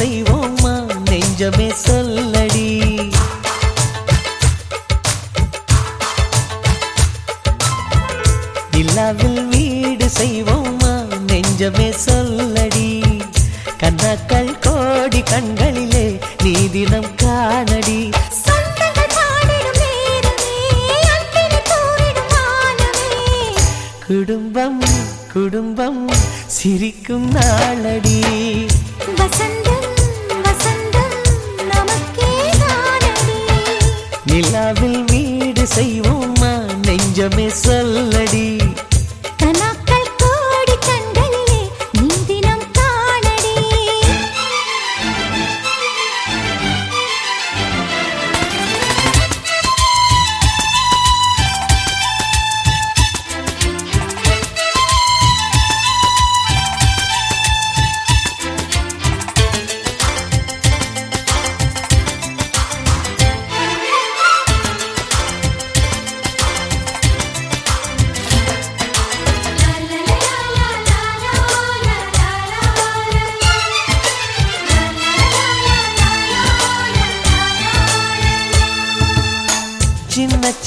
நிலாவில் வீடு செய்வோமா நெஞ்சமே சொல்லடி. நிலாவில் வீடு செய்வோமா நெஞ்சமே சொல்லடி. கண்ணாக்கள் கோடி கண்களிலே நீ தினம் காணடி குடும்பம் குடும்பம் சிரிக்கும் நாளடி. வசந்தம் நிலாவில் வீடு செய்வோமா? நெஞ்சமே சொல்லடி.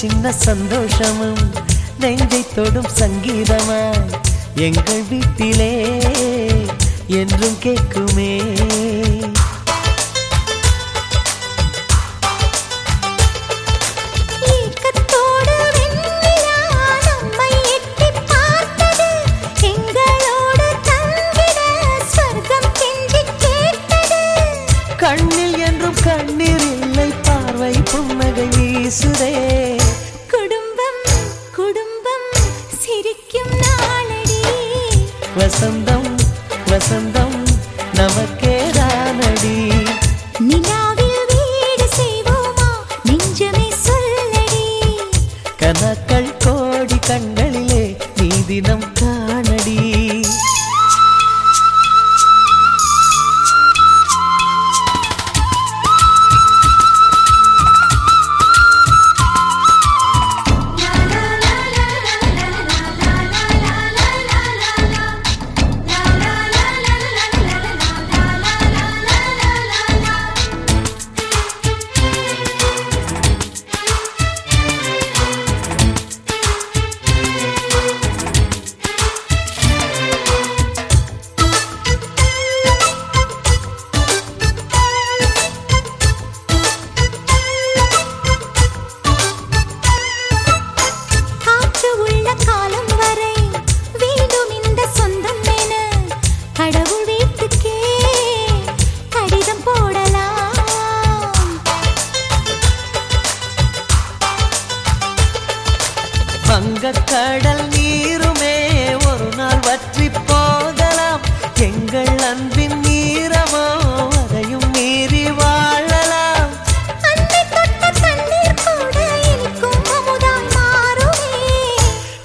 சின்ன சந்தோஷமும் நெஞ்சை தொடும் சங்கீதமாய் எங்கள் வீட்டிலே என்றும் கேட்குமே. கண்ணில் என்றும் கண்ணீர் இல்லை பார்வை புன்னகை வீசுதே வசந்தம் வசந்தம் நமக்கே தானடி நிலாவில் வீடு செய்வோமா? நெஞ்சமே சொல்லடி. கனக்கள் கோடி கண்களிலே நீ தினம் காணடி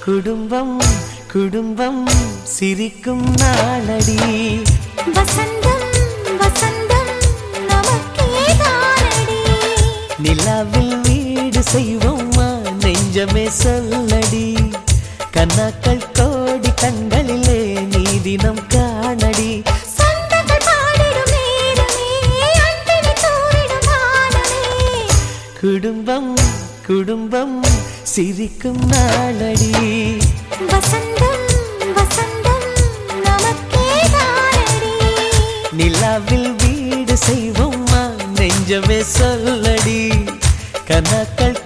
குடும்பம் குடும்பம் சிரிக்கும் நாளடி. வசந்தம் வசந்தம் நிலாவில் வீடு செய்வோமா நெஞ்சமே சொல்லடி. கண்ணாக்கள் கோடி கண்களிலே நீ தினம் காணடி குடும்பம் குடும்பம் சிரிக்கும் நாளடி. வசந்தம் வசந்தம் நிலாவில் வீடு செய்வோமா நெஞ்சமே சொல்லடி. கண்ணாக்கள்